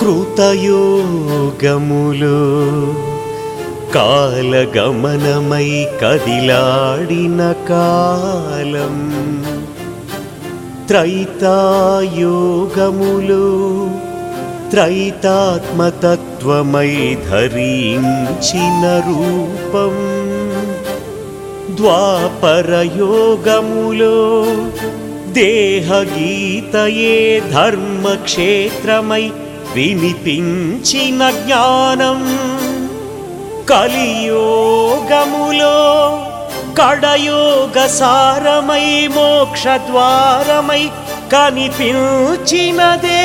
కృతయోగములు కాలగమనమై కదిలాడిన కాలం. త్రైతాయోగములు త్రైతాత్మతత్వమై ధరించిన రూపం. ద్వాపరయోగములో దేహగీతయే ధర్మక్షేత్రమై వినిపించిన జ్ఞానం కలియోగములో కడయోగ సారమై మోక్షద్వారమై కనిపించినదే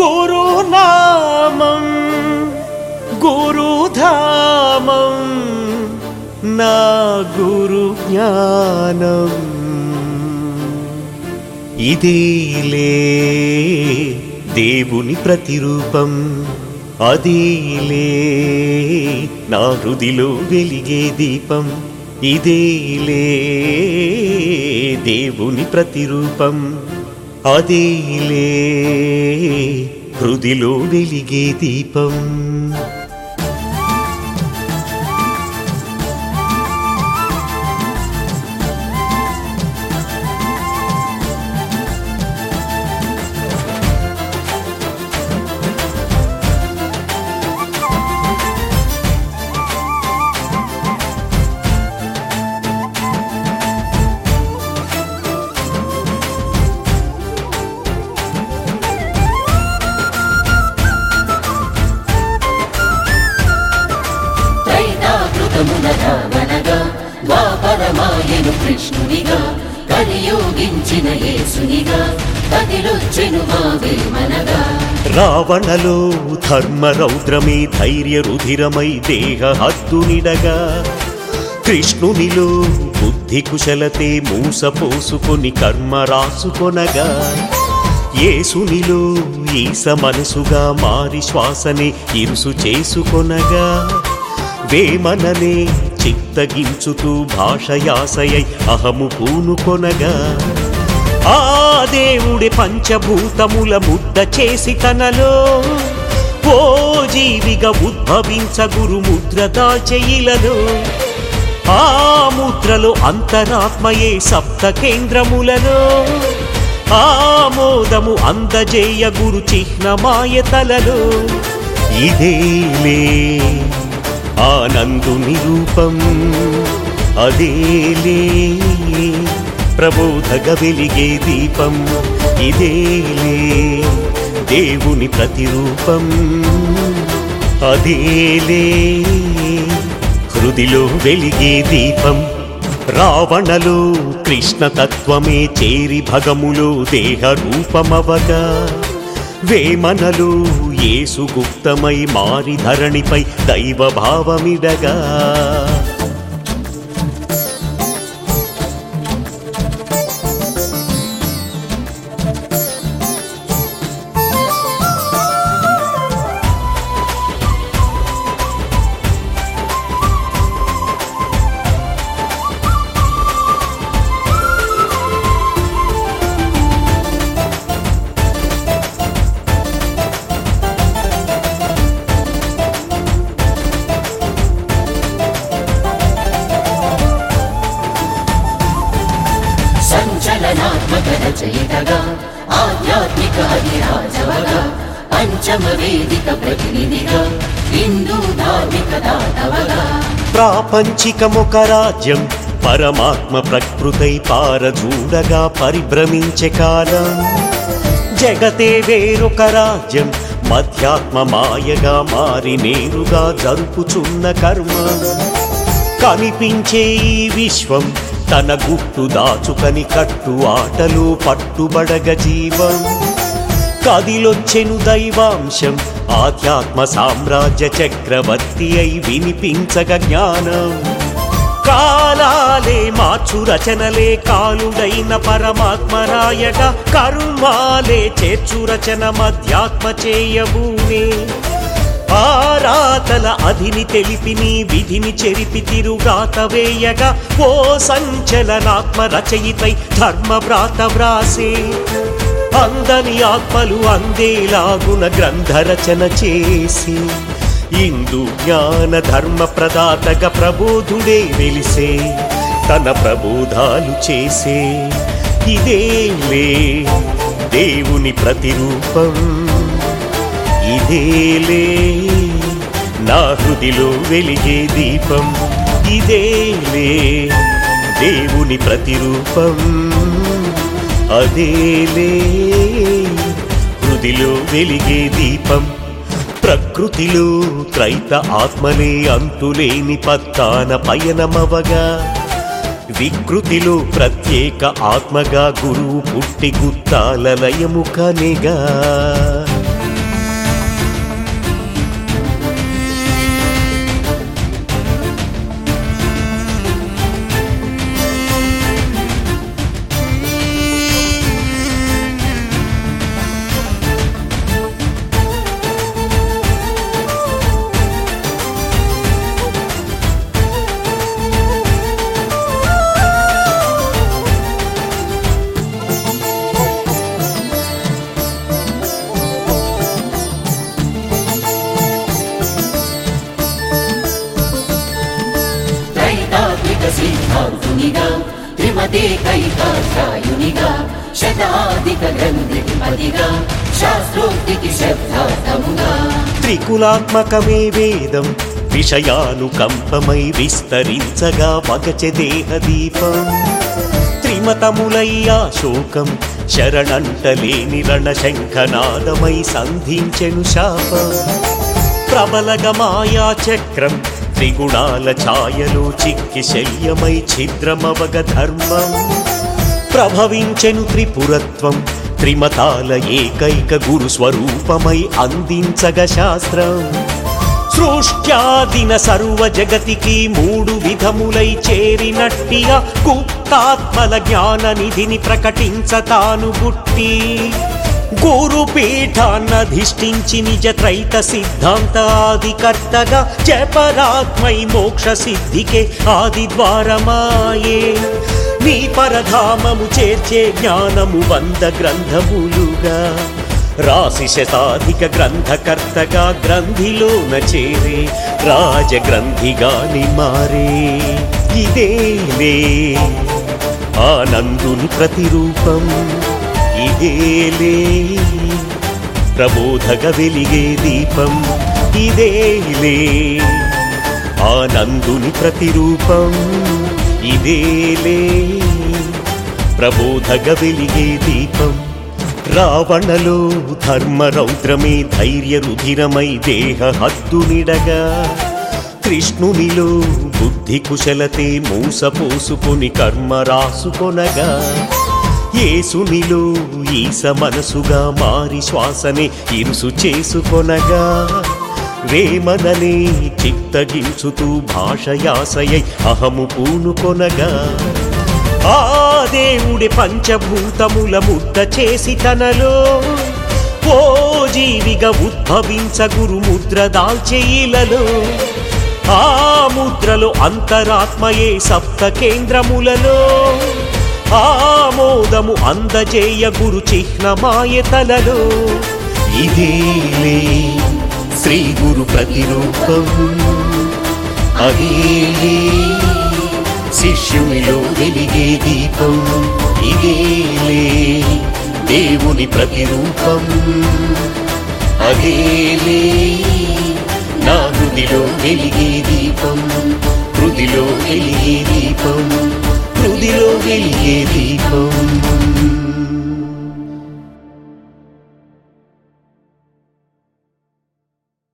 గురునామం గురుధామం నా గురు జ్ఞానం. ఇదేలే దేవుని ప్రతిరూపం. అదేలే నా హృదిలో వెలిగే దీపం. ఇదేలే దేవుని ప్రతిరూపం. అదేలే హృదిలో వెలిగే దీపం. ద్వాపరమాయను కృష్ణునిగా కలియోగించిన యేసునిగా కదిలొచ్చెను మా వేమనగా రావణలో ధర్మ రౌద్రమే ధైర్య రుధిరమై దేహ హద్దునిడగా. కృష్ణునిలో బుద్ధి కుశలతే మూస పోసుకొని కర్మ రాసుకొనగా. ఏసునిలో ఈస మనసుగా మారి శ్వాసనే ఇరుసు చేసుకొనగా. వేమననే చిత్తగించుతూ భాషయాసయై అహము పూనుకొనగా ఆ దేవుడి పంచభూతముల ముద్ద చేసి తనలో. ఓ జీవిగా ఉద్భవించ గురు ముద్ర దాచెయిలలో ఆ ముద్రలో అంతరాత్మయే సప్త కేంద్రములలో. ఆమోదము అందజేయ గురు చిహ్నమాయ తలలో. ఇదేలే ఆనందుని రూపం అదేలే ప్రబోధగ వెలిగే దీపం ఇదేలే దేవుని ప్రతిరూపం. అదేలే హృదిలో వెలిగే దీపం. రావణలో కృష్ణతత్వమే చేరి భగములో దేహ రూపమవగా వేమనలు ఏసుగుప్తమై మారి ధరణిపై దైవ భావమిడగా రచయితగా ఆధ్యాత్మిక అధిరాజవగా పంచమ వేదిక ప్రతినిధిగా హిందూ ధార్మిక దాతవగా ప్రాపంచికమొక రాజ్యం పరమాత్మ ప్రకృతై పారజూడగా పరిభ్రమించే కాలం. జగతే వేరొక రాజ్యం మధ్యాత్మ మాయగా మారి నేరుగా జరుపుచున్న కర్మ. కనిపించే ఈ విశ్వం తన గుట్టు దాచుకని కట్టు ఆటలు పట్టుబడగ జీవం. కదిలొచ్చెను దైవాంశం ఆధ్యాత్మ సామ్రాజ్య చక్రవర్తి అయి వినిపించగ జ్ఞానం. కాలాలే మార్చు రచనలే కాలుడైన పరమాత్మ రాయగా కర్మాలే చేర్చు రచన మధ్యాత్మ చేయబూనే ఆరాతల అధిని తెలిపి నీ విధిని చెరిపి తిరుగాత వేయగా ఓ సంచలనాత్మ రచయితై ధర్మ వ్రాత వ్రాసే. అందని ఆత్మలు అందేలాగున గ్రంథరచన చేసి ఇందు జ్ఞాన ధర్మ ప్రదాతగా ప్రబోధుడే వెలిసే తన ప్రబోధాలు చేసే. ఇదేలే దేవుని ప్రతిరూపం ఇదేలే నా హృదిలో వెలిగే దీపం ఇదేలే దేవుని ప్రతిరూపం. అదేలే హృదిలో వెలిగే దీపం. ప్రకృతిలో త్రైత ఆత్మలే అంతులేని పత్తాన పయనమవగా. వికృతిలో ప్రత్యేక ఆత్మగా గురువు పుట్టి గుత్తాల లయము సిద్ధాంతునిగా త్రిమతే కైకాధ్యాయునిగా శతాధిక గ్రంథిపతిగా శాస్త్రోక్తికి శబ్దార్థముగా. త్రికులాత్మకమే వేదం విషయానుకంపమై విస్తరించగా వగచె దేహ దీపం త్రిమతములయ్యా శోకం శరణంటలేని రణశంఖనాదమై సంధించెను శాపం. ప్రబలగ మాయా చక్రం త్రిగుణాల ఛాయలో చిక్కి శల్యమై ఛిద్రమవగ ధర్మం. ప్రభవించెను త్రిపురత్వం త్రిమతాల ఏకైక గురు స్వరూపమై అందించగ శాస్త్రం. సృష్ట్యాదిన సర్వ జగతికి మూడు విధములై చేరినట్టిగా గుప్తాత్మల జ్ఞాన నిధిని ప్రకటించ తాను గుట్టి గురుపీఠాన్నధిష్ఠించి నిజ త్రైత సిద్ధాంతాదికర్తగా జపరాత్మై మోక్ష సిద్ధికే ఆది ద్వారమాయే. నీ పరధామము చేర్చే జ్ఞానము వంద గ్రంథములుగా. రాశి శతాధిక గ్రంథకర్తగా గ్రంథిలోన చేరే రాజగ్రంథిగాని మారే. ఇదేలే. ఆనందుని ప్రతిరూపం. ఇదేలే ప్రబోధక వెలిగే దీపం ఇదేలే. ఆనందుని ప్రతిరూపం ఇదేలే. ప్రబోధక వెలిగే దీపం రావణలో ధర్మరౌద్రమే ధైర్య రుధిరమై దేహ హద్దునిడగా కృష్ణునిలో బుద్ధి కుశలతే మూసపోసుకొని కర్మ రాసుకొనగా. ఏసునిలో ఈస మనసుగా మారి శ్వాసనే ఇరుసు చేసుకొనగా వేమననే చిత్తగించుతూ భాషయాసయై అహము పూనుకొనగా ఆ దేవుడి పంచభూతముల ముద్ద చేసి తనలో ఓ జీవిగా ఉద్భవించ గురు ముద్ర దాల్చేయిలలో ఆ ముద్రలో అంతరాత్మయే సప్త కేంద్రములలో ఆమోదము అందజేయ గురు చిహ్నమాయ తలలో. ఇదేలే శ్రీ గురు ప్రతిరూపం. అదేలే శిష్యునిలో వెలిగే దీపం. ఇదేలే దేవుని ప్రతిరూపం. అదేలే నా హృదిలో వెలిగే దీపం. హృదిలో వెలిగే దీపం. బూదిలో వెలిగే దీపం